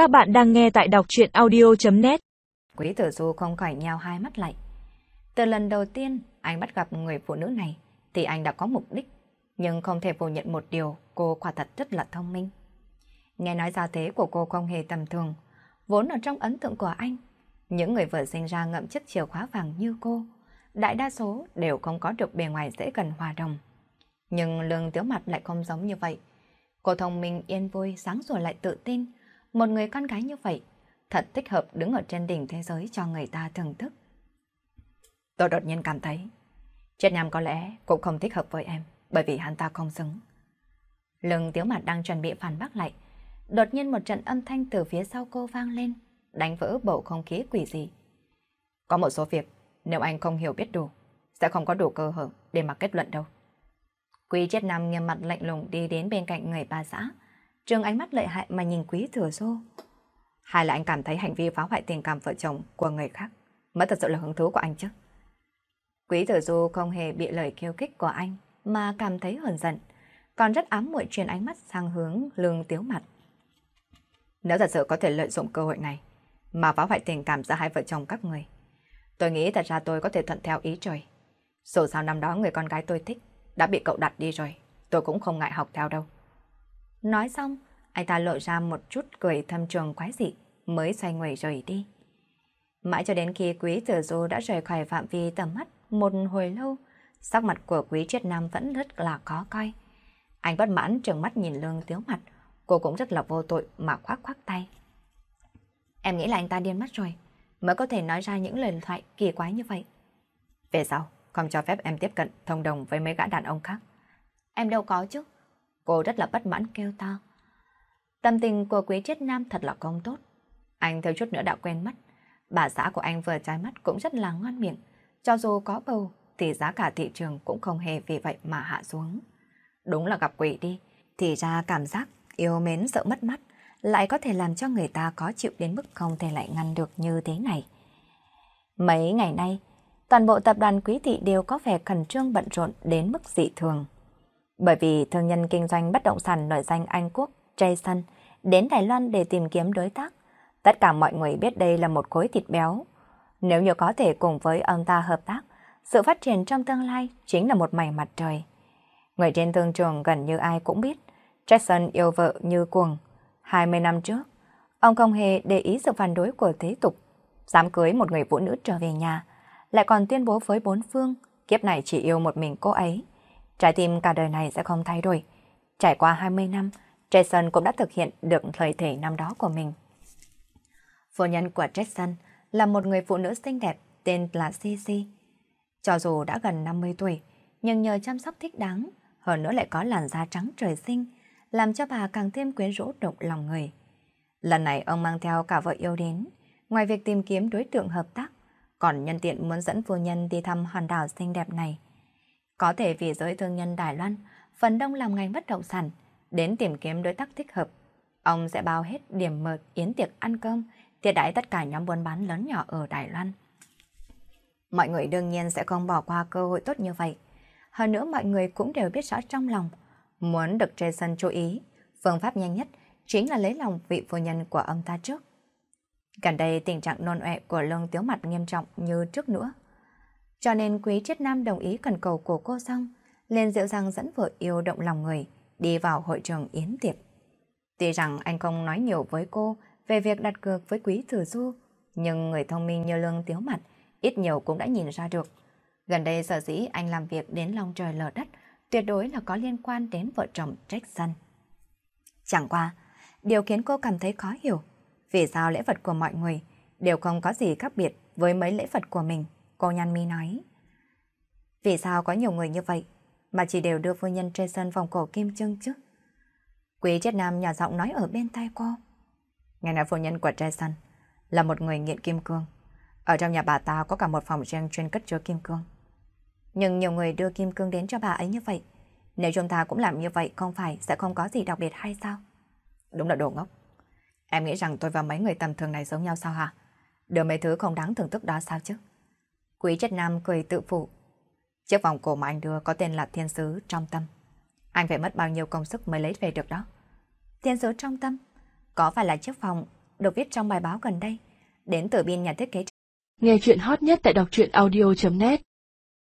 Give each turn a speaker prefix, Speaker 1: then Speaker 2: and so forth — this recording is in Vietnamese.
Speaker 1: Các bạn đang nghe tại đọc chuyện audio.net
Speaker 2: Quý tử du không khỏi nhau hai mắt lại. Từ lần đầu tiên anh bắt gặp người phụ nữ này thì anh đã có mục đích, nhưng không thể phủ nhận một điều cô quả thật rất là thông minh. Nghe nói gia thế của cô không hề tầm thường, vốn ở trong ấn tượng của anh. Những người vừa sinh ra ngậm chiếc chìa khóa vàng như cô, đại đa số đều không có được bề ngoài dễ gần hòa đồng. Nhưng lương tiếu mặt lại không giống như vậy. Cô thông minh yên vui, sáng sủa lại tự tin. Một người con gái như vậy, thật thích hợp đứng ở trên đỉnh thế giới cho người ta thưởng thức. Tôi đột nhiên cảm thấy, Triết Nam có lẽ cũng không thích hợp với em, bởi vì hắn ta không xứng. Lương tiếu mặt đang chuẩn bị phản bác lại. Đột nhiên một trận âm thanh từ phía sau cô vang lên, đánh vỡ bầu không khí quỷ dị. Có một số việc, nếu anh không hiểu biết đủ, sẽ không có đủ cơ hội để mà kết luận đâu. Quý Triết Nam nghiêm mặt lạnh lùng đi đến bên cạnh người bà xã. Trường ánh mắt lợi hại mà nhìn Quý Thừa Xô. Hay là anh cảm thấy hành vi phá hoại tình cảm vợ chồng của người khác mới thật sự là hứng thú của anh chứ? Quý thừa Du không hề bị lời kêu kích của anh mà cảm thấy hờn giận, còn rất ám muội truyền ánh mắt sang hướng lương tiếu mặt. Nếu thật sự có thể lợi dụng cơ hội này mà phá hoại tình cảm giữa hai vợ chồng các người, tôi nghĩ thật ra tôi có thể thuận theo ý trời. Dù sao năm đó người con gái tôi thích đã bị cậu đặt đi rồi, tôi cũng không ngại học theo đâu. Nói xong, anh ta lộ ra một chút cười thâm trường quái dị, mới xoay người rời đi. Mãi cho đến khi quý tử du đã rời khỏi phạm vi tầm mắt một hồi lâu, sắc mặt của quý triết nam vẫn rất là khó coi. Anh bất mãn trừng mắt nhìn lương tiếu mặt, cô cũng rất là vô tội mà khoác khoác tay. Em nghĩ là anh ta điên mất rồi, mới có thể nói ra những lời thoại kỳ quái như vậy. Về sau, không cho phép em tiếp cận thông đồng với mấy gã đàn ông khác. Em đâu có chứ. Cô rất là bất mãn kêu to. Tâm tình của quý triết nam thật là không tốt. Anh thiếu chút nữa đã quen mất. Bà xã của anh vừa trái mắt cũng rất là ngon miệng. Cho dù có bầu thì giá cả thị trường cũng không hề vì vậy mà hạ xuống. Đúng là gặp quỷ đi. Thì ra cảm giác yêu mến sợ mất mắt lại có thể làm cho người ta có chịu đến mức không thể lại ngăn được như thế này. Mấy ngày nay, toàn bộ tập đoàn quý thị đều có vẻ khẩn trương bận rộn đến mức dị thường. Bởi vì thương nhân kinh doanh bất động sản nổi danh Anh Quốc, Jason, đến Đài Loan để tìm kiếm đối tác. Tất cả mọi người biết đây là một khối thịt béo. Nếu như có thể cùng với ông ta hợp tác, sự phát triển trong tương lai chính là một mảnh mặt trời. Người trên thương trường gần như ai cũng biết, Jackson yêu vợ như cuồng. 20 năm trước, ông không hề để ý sự phản đối của thế tục, dám cưới một người phụ nữ trở về nhà, lại còn tuyên bố với bốn phương, kiếp này chỉ yêu một mình cô ấy. Trái tim cả đời này sẽ không thay đổi. Trải qua 20 năm, Jason cũng đã thực hiện được lời thể năm đó của mình. Phu nhân của Jason là một người phụ nữ xinh đẹp tên là Cici. Cho dù đã gần 50 tuổi, nhưng nhờ chăm sóc thích đáng, hơn nữa lại có làn da trắng trời sinh, làm cho bà càng thêm quyến rũ động lòng người. Lần này ông mang theo cả vợ yêu đến, ngoài việc tìm kiếm đối tượng hợp tác, còn nhân tiện muốn dẫn phu nhân đi thăm hòn đảo xinh đẹp này. Có thể vì giới thương nhân Đài Loan, phần đông làm ngành bất động sản, đến tìm kiếm đối tác thích hợp. Ông sẽ bao hết điểm mời yến tiệc ăn cơm, tiệc đãi tất cả nhóm buôn bán lớn nhỏ ở Đài Loan. Mọi người đương nhiên sẽ không bỏ qua cơ hội tốt như vậy. Hơn nữa mọi người cũng đều biết rõ trong lòng, muốn được Jason chú ý, phương pháp nhanh nhất chính là lấy lòng vị phu nhân của ông ta trước. Gần đây tình trạng nôn ọe của lương tiếu mặt nghiêm trọng như trước nữa. Cho nên quý triết nam đồng ý cần cầu của cô xong, lên dịu dàng dẫn vợ yêu động lòng người, đi vào hội trường yến tiệc. Tuy rằng anh không nói nhiều với cô về việc đặt cược với quý thừa du, nhưng người thông minh như lương tiếu mặt ít nhiều cũng đã nhìn ra được. Gần đây sở dĩ anh làm việc đến lòng trời lở đất, tuyệt đối là có liên quan đến vợ chồng Jackson. Chẳng qua, điều khiến cô cảm thấy khó hiểu, vì sao lễ vật của mọi người đều không có gì khác biệt với mấy lễ vật của mình, cô nhăn mi nói. Vì sao có nhiều người như vậy, mà chỉ đều đưa phu nhân Jason vòng cổ kim trưng chứ? Quý chết nam nhỏ giọng nói ở bên tai cô. Nghe nói phu nhân của Jason là một người nghiện kim cương. Ở trong nhà bà ta có cả một phòng riêng chuyên cất chứa kim cương. Nhưng nhiều người đưa kim cương đến cho bà ấy như vậy. Nếu chúng ta cũng làm như vậy không phải sẽ không có gì đặc biệt hay sao? Đúng là đồ ngốc. Em nghĩ rằng tôi và mấy người tầm thường này giống nhau sao hả? Đưa mấy thứ không đáng thưởng thức đó sao chứ? Quý chất nam cười tự phụ. Chiếc vòng cổ mà anh đưa có tên là thiên sứ trong tâm. Anh phải mất bao nhiêu công sức mới lấy về được đó. Thiên sứ trong tâm? Có phải là chiếc vòng được viết trong bài báo gần đây, đến từ biên nhà thiết kế.
Speaker 1: Nghe chuyện hot nhất tại đọc truyện audio.net